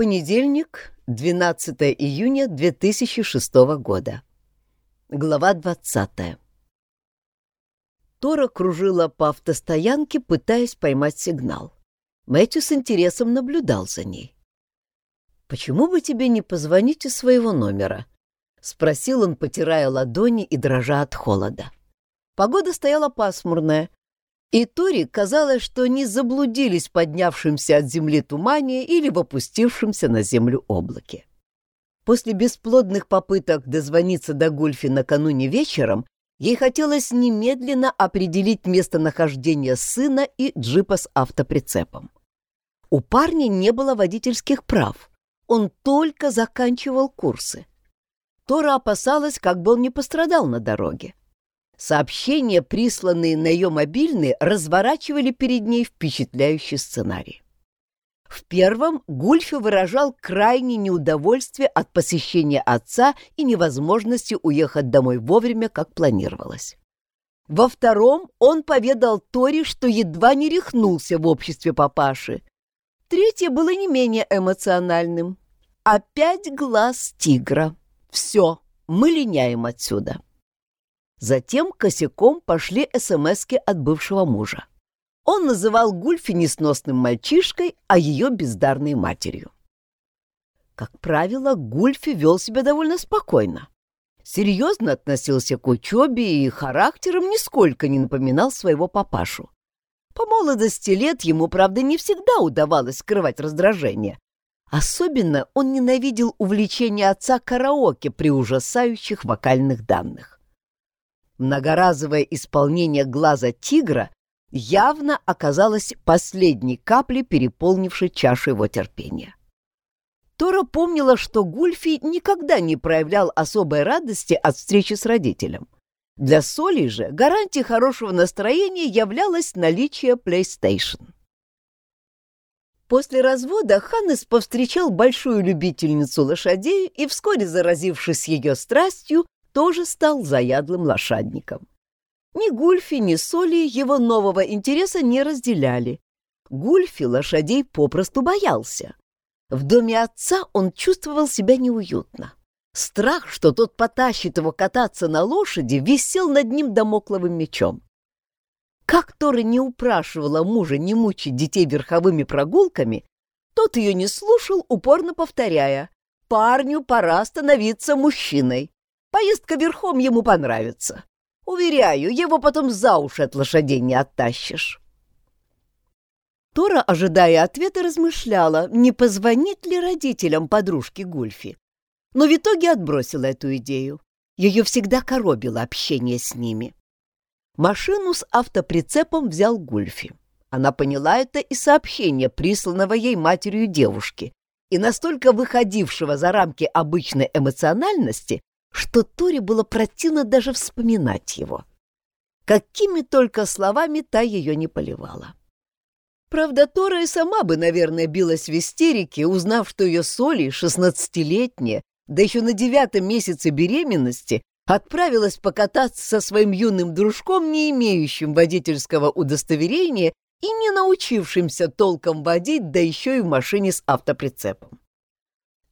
Понедельник, 12 июня 2006 года. Глава 20. Тора кружила по автостоянке, пытаясь поймать сигнал. Мэтью с интересом наблюдал за ней. «Почему бы тебе не позвонить из своего номера?» — спросил он, потирая ладони и дрожа от холода. Погода стояла пасмурная, и Тори казалось, что они заблудились в поднявшемся от земли тумане или в опустившемся на землю облаке. После бесплодных попыток дозвониться до Гульфи накануне вечером, ей хотелось немедленно определить местонахождение сына и джипа с автоприцепом. У парня не было водительских прав, он только заканчивал курсы. Тора опасалась, как бы он не пострадал на дороге. Сообщения, присланные на ее мобильный, разворачивали перед ней впечатляющий сценарий. В первом Гульфи выражал крайнее неудовольствие от посещения отца и невозможности уехать домой вовремя, как планировалось. Во втором он поведал Тори, что едва не рехнулся в обществе папаши. Третье было не менее эмоциональным. Опять глаз тигра. Все, мы линяем отсюда. Затем косяком пошли СМСки от бывшего мужа. Он называл Гульфи несносным мальчишкой, а ее бездарной матерью. Как правило, Гульфи вел себя довольно спокойно. Серьезно относился к учебе и характером нисколько не напоминал своего папашу. По молодости лет ему, правда, не всегда удавалось скрывать раздражение. Особенно он ненавидел увлечение отца караоке при ужасающих вокальных данных. Многоразовое исполнение глаза тигра явно оказалось последней каплей, переполнившей чашу его терпения. Тора помнила, что Гульфи никогда не проявлял особой радости от встречи с родителем. Для Соли же гарантией хорошего настроения являлось наличие PlayStation. После развода Ханнес повстречал большую любительницу лошадей и, вскоре заразившись ее страстью, тоже стал заядлым лошадником. Ни Гульфи, ни Соли его нового интереса не разделяли. Гульфи лошадей попросту боялся. В доме отца он чувствовал себя неуютно. Страх, что тот потащит его кататься на лошади, висел над ним домокловым мечом. Как Тора не упрашивала мужа не мучить детей верховыми прогулками, тот ее не слушал, упорно повторяя «Парню пора становиться мужчиной». Поездка верхом ему понравится. Уверяю, его потом за уши от лошадей не оттащишь. Тора, ожидая ответа, размышляла, не позвонит ли родителям подружки Гульфи. Но в итоге отбросила эту идею. Ее всегда коробило общение с ними. Машину с автоприцепом взял Гульфи. Она поняла это и сообщение, присланного ей матерью девушки, и настолько выходившего за рамки обычной эмоциональности, что Торе было противно даже вспоминать его. Какими только словами та ее не поливала. Правда, Тора и сама бы, наверное, билась в истерике, узнав, что ее Соли, шестнадцатилетняя, да еще на девятом месяце беременности, отправилась покататься со своим юным дружком, не имеющим водительского удостоверения и не научившимся толком водить, да еще и в машине с автоприцепом.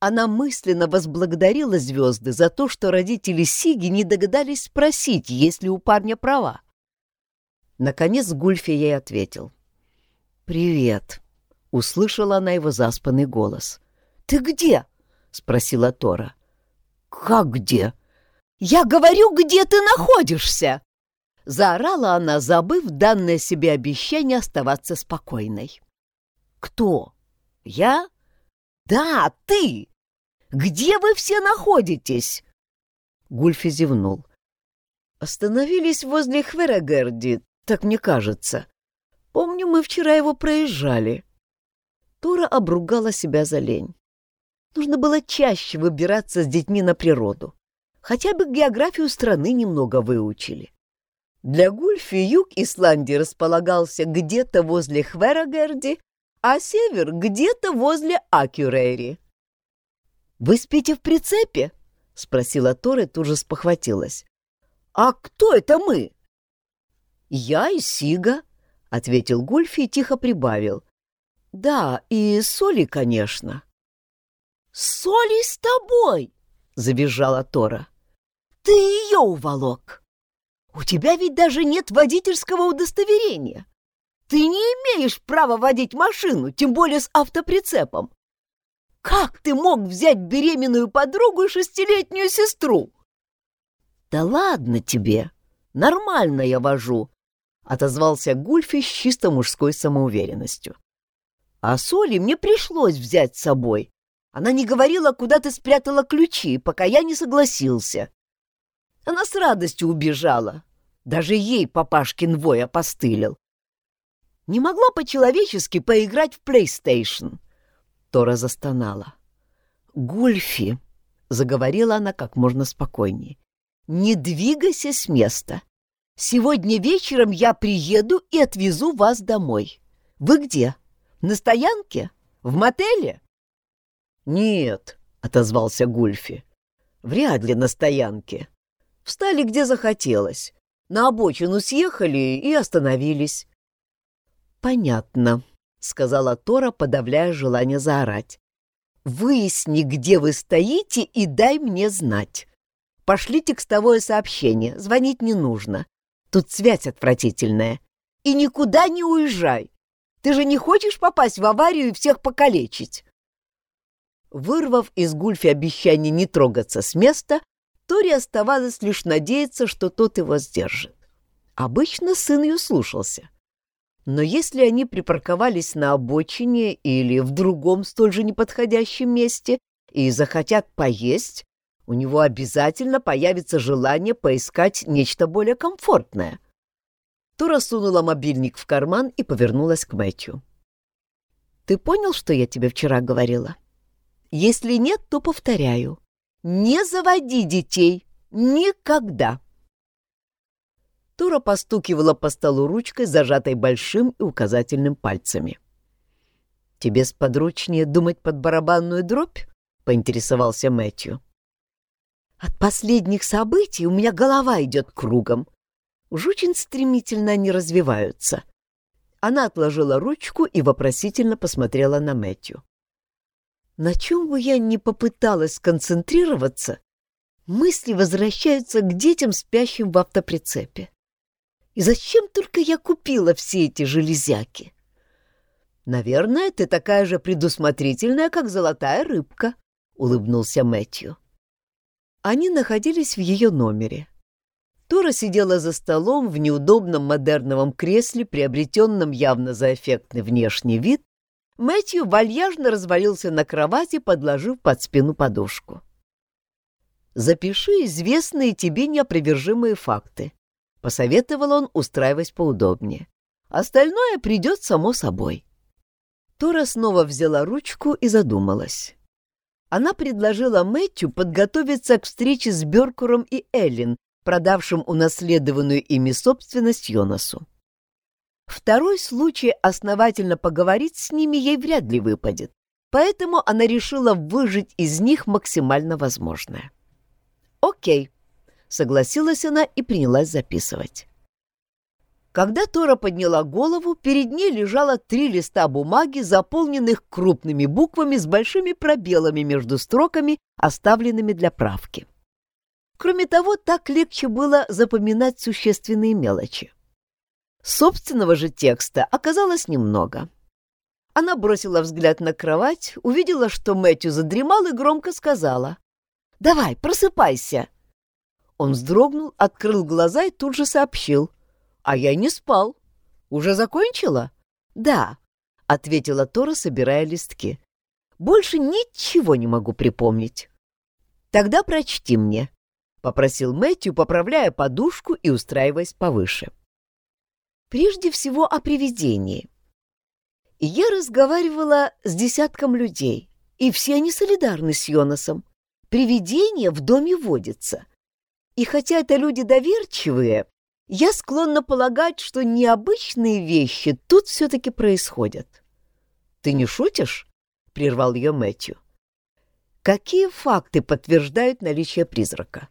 Она мысленно возблагодарила звезды за то, что родители Сиги не догадались спросить, есть ли у парня права. Наконец Гульфи ей ответил. «Привет», — услышала она его заспанный голос. «Ты где?» — спросила Тора. «Как где?» «Я говорю, где ты находишься!» Заорала она, забыв данное себе обещание оставаться спокойной. «Кто? Я?» «Да, ты! Где вы все находитесь?» Гульфи зевнул. «Остановились возле Хверагерди, так мне кажется. Помню, мы вчера его проезжали». Тора обругала себя за лень. Нужно было чаще выбираться с детьми на природу. Хотя бы географию страны немного выучили. Для Гульфи юг Исландии располагался где-то возле Хверагерди, а север где-то возле Акюрейри. «Вы спите в прицепе?» — спросила Тора и тут же спохватилась. «А кто это мы?» «Я и Сига», — ответил Гульфи и тихо прибавил. «Да, и Соли, конечно». Соли с тобой!» — завизжала Тора. «Ты ее уволок! У тебя ведь даже нет водительского удостоверения. Ты не имеешь права водить машину, тем более с автоприцепом. Как ты мог взять беременную подругу и шестилетнюю сестру?» «Да ладно тебе, нормально я вожу», — отозвался Гульфи с чисто мужской самоуверенностью. «А соли мне пришлось взять с собой. Она не говорила, куда ты спрятала ключи, пока я не согласился. Она с радостью убежала. Даже ей папашкин вой опостылил. Не могла по-человечески поиграть в PlayStation. Тора застонала. «Гульфи», — заговорила она как можно спокойнее, — «не двигайся с места. Сегодня вечером я приеду и отвезу вас домой. Вы где? На стоянке? В мотеле?» «Нет», — отозвался Гульфи, — «вряд ли на стоянке. Встали где захотелось. На обочину съехали и остановились». «Понятно», — сказала Тора, подавляя желание заорать. «Выясни, где вы стоите, и дай мне знать. Пошли текстовое сообщение, звонить не нужно. Тут связь отвратительная. И никуда не уезжай. Ты же не хочешь попасть в аварию и всех покалечить?» Вырвав из Гульфи обещание не трогаться с места, Тори оставалось лишь надеяться, что тот его сдержит. Обычно сын ее слушался. Но если они припарковались на обочине или в другом столь же неподходящем месте и захотят поесть, у него обязательно появится желание поискать нечто более комфортное. Тора сунула мобильник в карман и повернулась к Мэтью. «Ты понял, что я тебе вчера говорила?» Если нет, то повторяю. Не заводи детей. Никогда. Тура постукивала по столу ручкой, зажатой большим и указательным пальцами. «Тебе сподручнее думать под барабанную дробь?» — поинтересовался Мэтью. «От последних событий у меня голова идет кругом. Уж очень стремительно они развиваются». Она отложила ручку и вопросительно посмотрела на Мэтью. На чем бы я ни попыталась сконцентрироваться, мысли возвращаются к детям, спящим в автоприцепе. И зачем только я купила все эти железяки? Наверное, ты такая же предусмотрительная, как золотая рыбка, — улыбнулся Мэтью. Они находились в ее номере. Тора сидела за столом в неудобном модерновом кресле, приобретенном явно за эффектный внешний вид, Мэтью вальяжно развалился на кровати, подложив под спину подушку. «Запиши известные тебе неопровержимые факты», — посоветовал он, устраиваясь поудобнее. «Остальное придет само собой». Тора снова взяла ручку и задумалась. Она предложила Мэтью подготовиться к встрече с Бёркуром и Эллен, продавшим унаследованную ими собственность Йонасу. Второй случай основательно поговорить с ними ей вряд ли выпадет, поэтому она решила выжить из них максимально возможное. «Окей», — согласилась она и принялась записывать. Когда Тора подняла голову, перед ней лежало три листа бумаги, заполненных крупными буквами с большими пробелами между строками, оставленными для правки. Кроме того, так легче было запоминать существенные мелочи. Собственного же текста оказалось немного. Она бросила взгляд на кровать, увидела, что Мэтью задремал и громко сказала. «Давай, просыпайся!» Он вздрогнул, открыл глаза и тут же сообщил. «А я не спал. Уже закончила?» «Да», — ответила Тора, собирая листки. «Больше ничего не могу припомнить». «Тогда прочти мне», — попросил Мэтью, поправляя подушку и устраиваясь повыше. Прежде всего о привидении. Я разговаривала с десятком людей, и все они солидарны с Йонасом. Привидение в доме водится. И хотя это люди доверчивые, я склонна полагать, что необычные вещи тут все-таки происходят. «Ты не шутишь?» — прервал ее Мэтью. «Какие факты подтверждают наличие призрака?»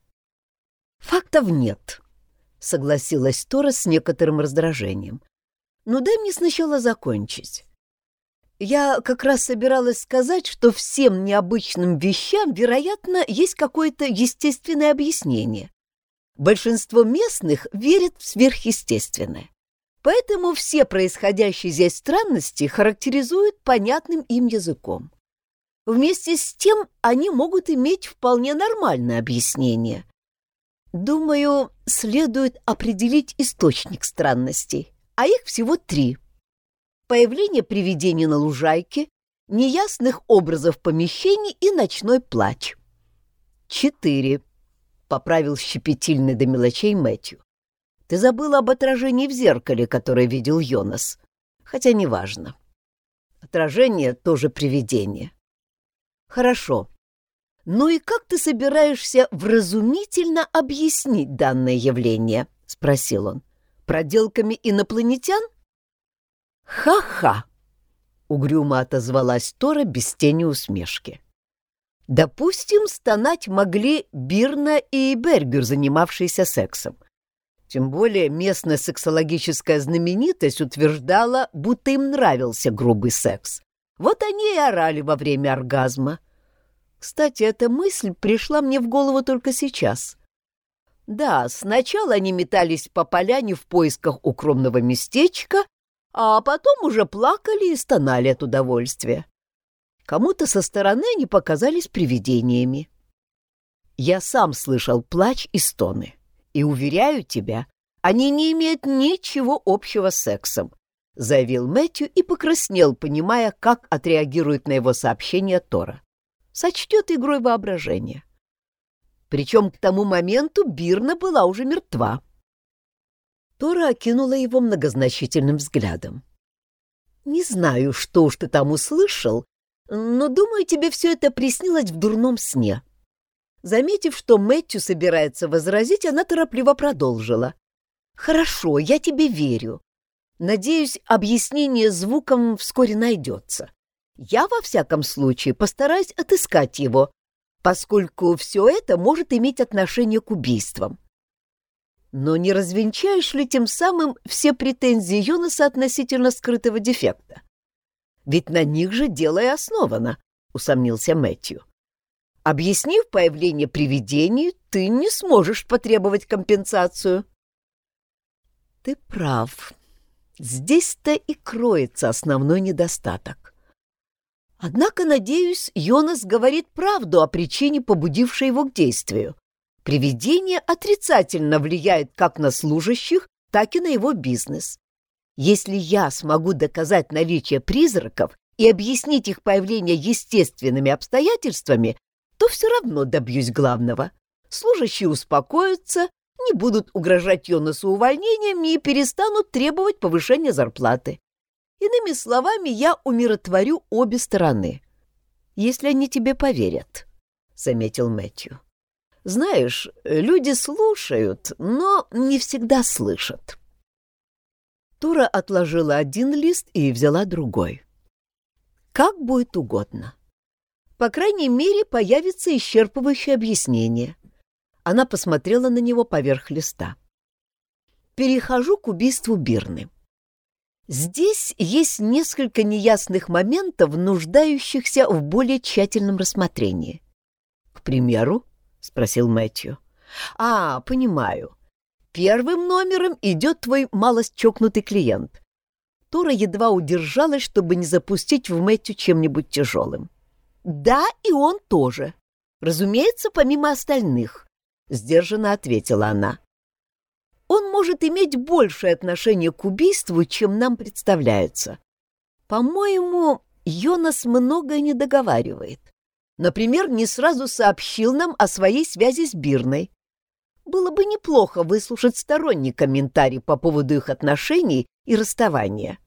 «Фактов нет», — согласилась Тора с некоторым раздражением. «Но дай мне сначала закончить. Я как раз собиралась сказать, что всем необычным вещам, вероятно, есть какое-то естественное объяснение. Большинство местных верят в сверхъестественное. Поэтому все происходящие здесь странности характеризуют понятным им языком. Вместе с тем они могут иметь вполне нормальное объяснение. Думаю, следует определить источник странностей, а их всего три – появление привидений на лужайке, неясных образов помещений и ночной плач. «Четыре», — поправил щепетильный до мелочей Мэтью. «Ты забыла об отражении в зеркале, которое видел Йонас. Хотя неважно. Отражение тоже привидение». «Хорошо. Ну и как ты собираешься вразумительно объяснить данное явление?» — спросил он. «Проделками инопланетян?» «Ха-ха!» — угрюмо отозвалась Тора без тени усмешки. «Допустим, стонать могли Бирна и Бергер, занимавшиеся сексом. Тем более местная сексологическая знаменитость утверждала, будто им нравился грубый секс. Вот они и орали во время оргазма. Кстати, эта мысль пришла мне в голову только сейчас. Да, сначала они метались по поляне в поисках укромного местечка, а потом уже плакали и стонали от удовольствия. Кому-то со стороны они показались привидениями. Я сам слышал плач и стоны, и, уверяю тебя, они не имеют ничего общего с сексом, заявил Мэтью и покраснел, понимая, как отреагирует на его сообщение Тора. Сочтет игрой воображения. Причем к тому моменту Бирна была уже мертва. Тора окинула его многозначительным взглядом. «Не знаю, что уж ты там услышал, но, думаю, тебе все это приснилось в дурном сне». Заметив, что Мэтью собирается возразить, она торопливо продолжила. «Хорошо, я тебе верю. Надеюсь, объяснение звуком вскоре найдется. Я, во всяком случае, постараюсь отыскать его, поскольку все это может иметь отношение к убийствам. Но не развенчаешь ли тем самым все претензии Йонаса относительно скрытого дефекта? Ведь на них же дело и основано, усомнился Мэтью. Объяснив появление привидений, ты не сможешь потребовать компенсацию. Ты прав. Здесь-то и кроется основной недостаток. Однако, надеюсь, Йонас говорит правду о причине, побудившей его к действию. Привидение отрицательно влияет как на служащих, так и на его бизнес. Если я смогу доказать наличие призраков и объяснить их появление естественными обстоятельствами, то все равно добьюсь главного. Служащие успокоятся, не будут угрожать Йонасу увольнениями и перестанут требовать повышения зарплаты. Иными словами, я умиротворю обе стороны. Если они тебе поверят, — заметил Мэтью. Знаешь, люди слушают, но не всегда слышат. Тура отложила один лист и взяла другой. Как будет угодно. По крайней мере, появится исчерпывающее объяснение. Она посмотрела на него поверх листа. Перехожу к убийству Бирны. Здесь есть несколько неясных моментов, нуждающихся в более тщательном рассмотрении. К примеру, спросил Мэтью. А, понимаю. Первым номером идет твой малость чокнутый клиент. Тора едва удержалась, чтобы не запустить в Мэтью чем-нибудь тяжелым. Да, и он тоже. Разумеется, помимо остальных, сдержанно ответила она. Он может иметь большее отношение к убийству, чем нам представляется. По-моему, Йонас многое не договаривает. Например, не сразу сообщил нам о своей связи с Бирной. Было бы неплохо выслушать сторонний комментарий по поводу их отношений и расставания.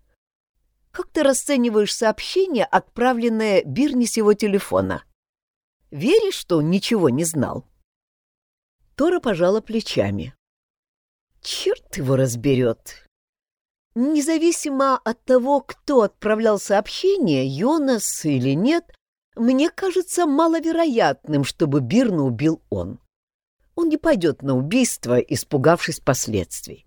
Как ты расцениваешь сообщение, отправленное Бирне с его телефона? Веришь, что он ничего не знал? Тора пожала плечами. Черт его разберет. Независимо от того, кто отправлял сообщение, Йонас или нет, мне кажется маловероятным, чтобы Бирна убил он. Он не пойдет на убийство, испугавшись последствий.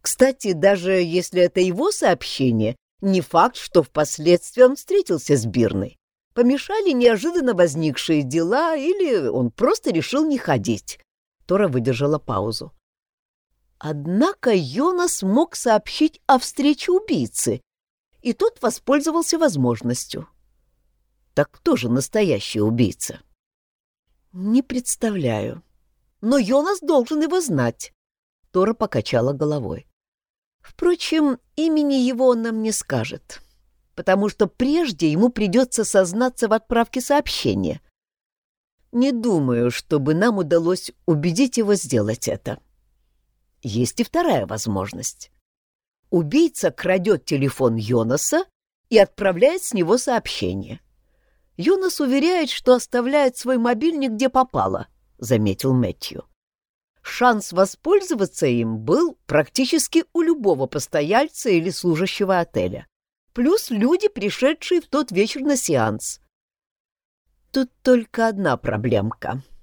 Кстати, даже если это его сообщение, Не факт, что впоследствии он встретился с Бирной. Помешали неожиданно возникшие дела, или он просто решил не ходить. Тора выдержала паузу. Однако Йонас мог сообщить о встрече убийцы, и тот воспользовался возможностью. Так кто же настоящий убийца? Не представляю. Но Йонас должен его знать. Тора покачала головой. Впрочем, имени его он нам не скажет, потому что прежде ему придется сознаться в отправке сообщения. Не думаю, чтобы нам удалось убедить его сделать это. Есть и вторая возможность. Убийца крадет телефон Йонаса и отправляет с него сообщение. Йонас уверяет, что оставляет свой мобильник где попало, — заметил Мэтью. Шанс воспользоваться им был практически у любого постояльца или служащего отеля. Плюс люди, пришедшие в тот вечер на сеанс. Тут только одна проблемка —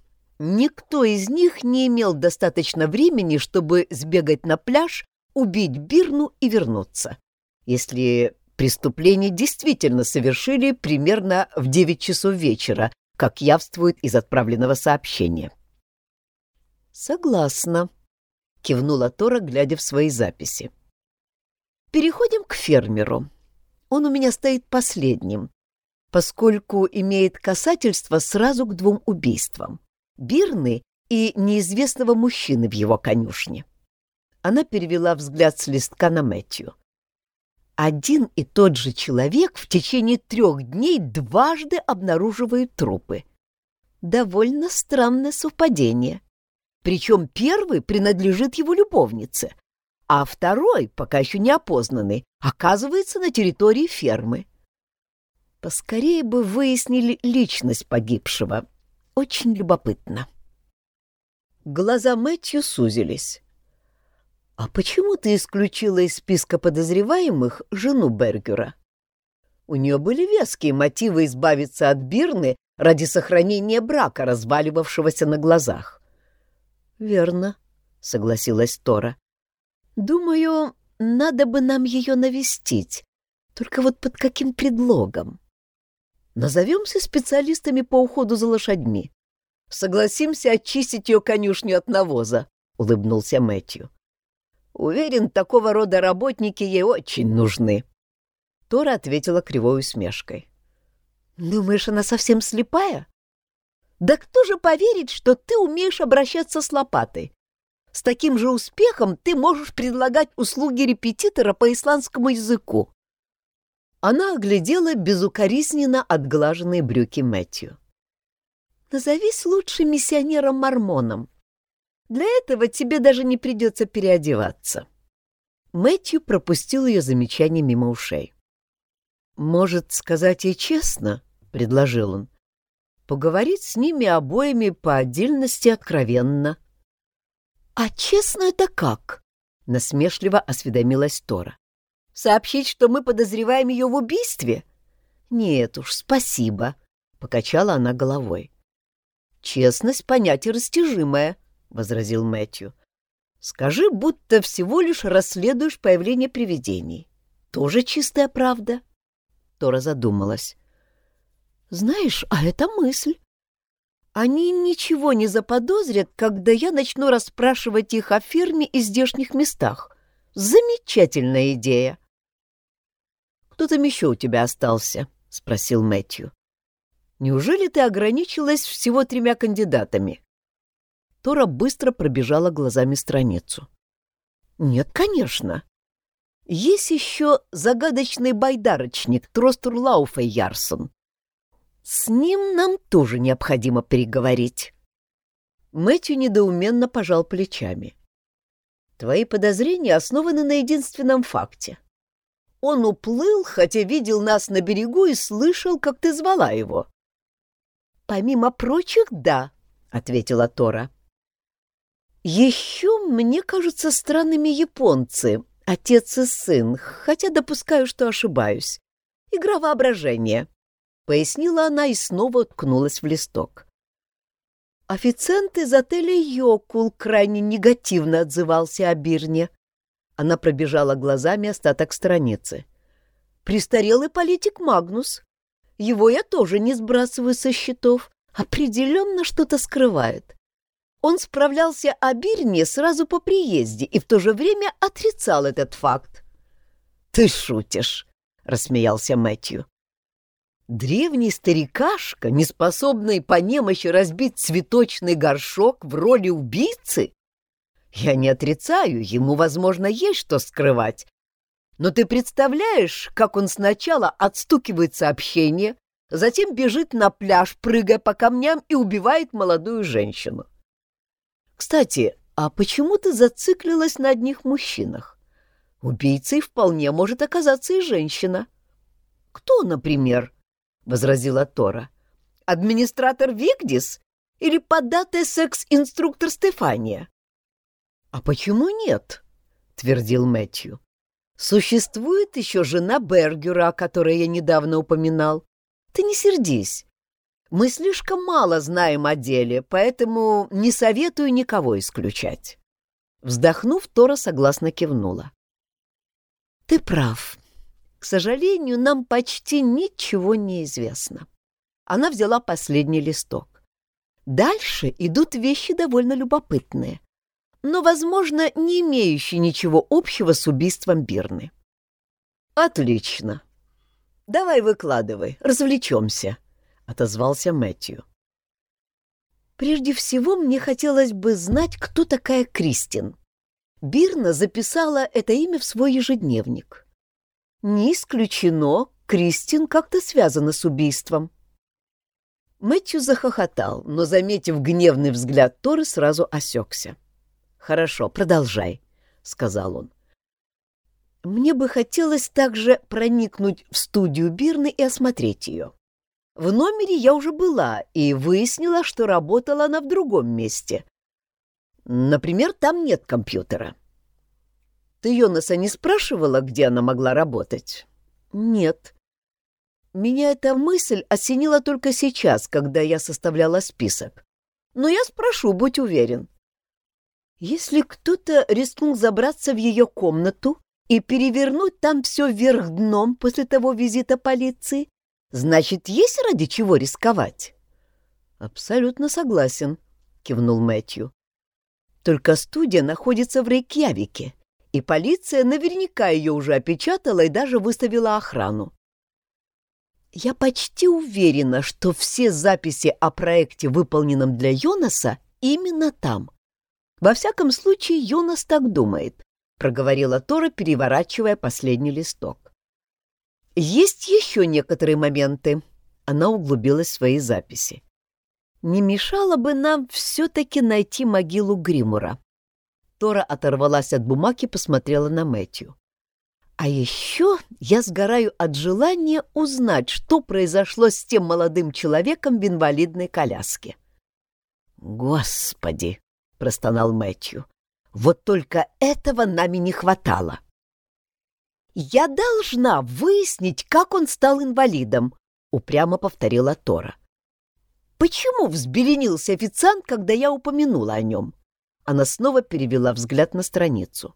Никто из них не имел достаточно времени, чтобы сбегать на пляж, убить Бирну и вернуться. Если преступление действительно совершили примерно в 9 часов вечера, как явствует из отправленного сообщения. «Согласна», — кивнула Тора, глядя в свои записи. «Переходим к фермеру. Он у меня стоит последним, поскольку имеет касательство сразу к двум убийствам. Бирны и неизвестного мужчины в его конюшне. Она перевела взгляд с листка на Мэтью. Один и тот же человек в течение трех дней дважды обнаруживает трупы. Довольно странное совпадение. Причем первый принадлежит его любовнице, а второй, пока еще не опознанный, оказывается на территории фермы. Поскорее бы выяснили личность погибшего, очень любопытно. Глаза Мэтью сузились. «А почему ты исключила из списка подозреваемых жену Бергера?» У нее были веские мотивы избавиться от Бирны ради сохранения брака, разваливавшегося на глазах. «Верно», — согласилась Тора. «Думаю, надо бы нам ее навестить. Только вот под каким предлогом?» Назовемся специалистами по уходу за лошадьми. Согласимся очистить ее конюшню от навоза, — улыбнулся Мэтью. Уверен, такого рода работники ей очень нужны. Тора ответила кривой усмешкой. Думаешь, она совсем слепая? Да кто же поверит, что ты умеешь обращаться с лопатой? С таким же успехом ты можешь предлагать услуги репетитора по исландскому языку. Она оглядела безукоризненно отглаженные брюки Мэтью. «Назовись лучше миссионером-мормоном. Для этого тебе даже не придется переодеваться». Мэтью пропустил ее замечание мимо ушей. «Может, сказать ей честно?» — предложил он. «Поговорить с ними обоими по отдельности откровенно». «А честно это как?» — насмешливо осведомилась Тора. Сообщить, что мы подозреваем ее в убийстве? Нет уж, спасибо, — покачала она головой. Честность — понятие растяжимое, — возразил Мэтью. Скажи, будто всего лишь расследуешь появление привидений. Тоже чистая правда. Тора задумалась. Знаешь, а это мысль. Они ничего не заподозрят, когда я начну расспрашивать их о фирме и здешних местах. Замечательная идея. «Кто там еще у тебя остался?» — спросил Мэтью. «Неужели ты ограничилась всего тремя кандидатами?» Тора быстро пробежала глазами страницу. «Нет, конечно. Есть еще загадочный байдарочник Тростур Лауфа Ярсон. С ним нам тоже необходимо переговорить». Мэтью недоуменно пожал плечами. «Твои подозрения основаны на единственном факте. Он уплыл, хотя видел нас на берегу и слышал, как ты звала его. «Помимо прочих, да», — ответила Тора. «Еще мне кажутся странными японцы, отец и сын, хотя допускаю, что ошибаюсь. Игра воображения», — пояснила она и снова уткнулась в листок. Официант из отеля «Йокул» крайне негативно отзывался о Бирне. Она пробежала глазами остаток страницы. престарелый политик Магнус. Его я тоже не сбрасываю со счетов. Определенно что-то скрывает. Он справлялся о Бирне сразу по приезде и в то же время отрицал этот факт. «Ты шутишь», — рассмеялся Мэтью. Древний старикашка, неспособный по немощи разбить цветочный горшок в роли убийцы? Я не отрицаю, ему, возможно, есть что скрывать. Но ты представляешь, как он сначала отстукивает сообщение, затем бежит на пляж, прыгая по камням и убивает молодую женщину? Кстати, а почему ты зациклилась на одних мужчинах? Убийцей вполне может оказаться и женщина. Кто, например? — возразила Тора. «Администратор Вигдис или податая секс-инструктор Стефания?» «А почему нет?» — твердил Мэтью. «Существует еще жена Бергера, о которой я недавно упоминал. Ты не сердись. Мы слишком мало знаем о деле, поэтому не советую никого исключать». Вздохнув, Тора согласно кивнула. «Ты прав. К сожалению, нам почти ничего не известно. Она взяла последний листок. Дальше идут вещи довольно любопытные, но, возможно, не имеющие ничего общего с убийством Бирны. «Отлично. Давай выкладывай, развлечемся», — отозвался Мэтью. «Прежде всего, мне хотелось бы знать, кто такая Кристин». Бирна записала это имя в свой ежедневник. Не исключено, Кристин как-то связана с убийством. Мэтью захохотал, но, заметив гневный взгляд Торы, сразу осекся. «Хорошо, продолжай», — сказал он. «Мне бы хотелось также проникнуть в студию Бирны и осмотреть ее. В номере я уже была и выяснила, что работала она в другом месте. Например, там нет компьютера. Ты Йонаса не спрашивала, где она могла работать? Нет. Меня эта мысль осенила только сейчас, когда я составляла список. Но я спрошу, будь уверен. Если кто-то рискнул забраться в ее комнату и перевернуть там все вверх дном после того визита полиции, значит, есть ради чего рисковать? Абсолютно согласен, кивнул Мэтью. Только студия находится в Рейкьявике, и полиция наверняка ее уже опечатала и даже выставила охрану. Я почти уверена, что все записи о проекте, выполненном для Йонаса, именно там. Во всяком случае, Йонас так думает, проговорила Тора, переворачивая последний листок. Есть еще некоторые моменты. Она углубилась в свои записи. Не мешало бы нам все-таки найти могилу Гримура. Тора оторвалась от бумаги и посмотрела на Мэтью. «А еще я сгораю от желания узнать, что произошло с тем молодым человеком в инвалидной коляске». «Господи!» — простонал Мэтью. «Вот только этого нами не хватало». «Я должна выяснить, как он стал инвалидом», — упрямо повторила Тора. «Почему взбеленился официант, когда я упомянула о нем?» Она снова перевела взгляд на страницу.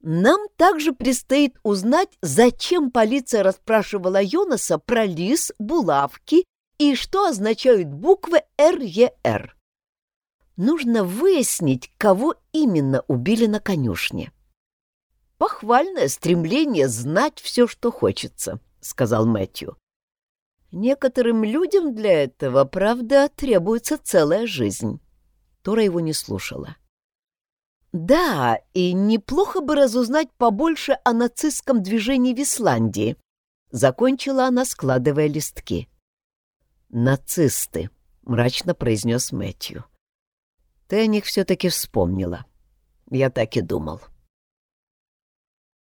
Нам также предстоит узнать, зачем полиция расспрашивала Йонаса про лис, булавки и что означают буквы РЕР. Нужно выяснить, кого именно убили на конюшне. «Похвальное стремление знать все, что хочется», — сказал Мэтью. «Некоторым людям для этого, правда, требуется целая жизнь». Тора его не слушала. «Да, и неплохо бы разузнать побольше о нацистском движении в Исландии», — закончила она, складывая листки. «Нацисты», — мрачно произнес Мэтью. «Ты о них все-таки вспомнила. Я так и думал».